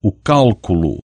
o cálculo.